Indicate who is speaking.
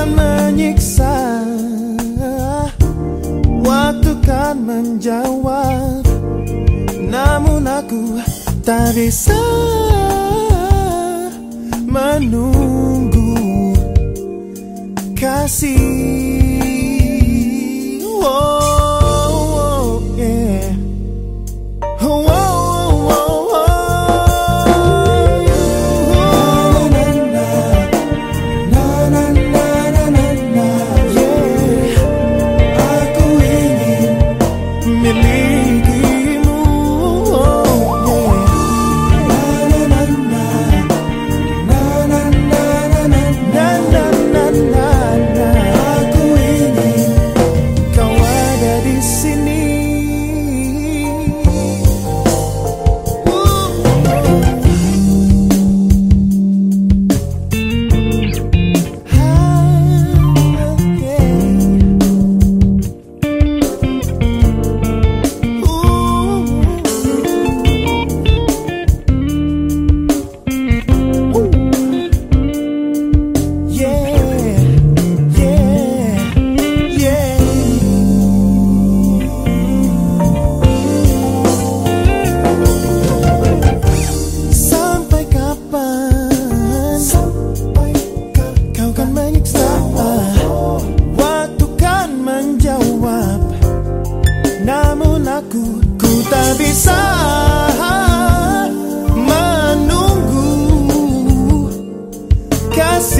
Speaker 1: kan menyiksa. Waktu kan menjawab Namun aku tak bisa menunggu. Kasih tak bisa menunggu kasih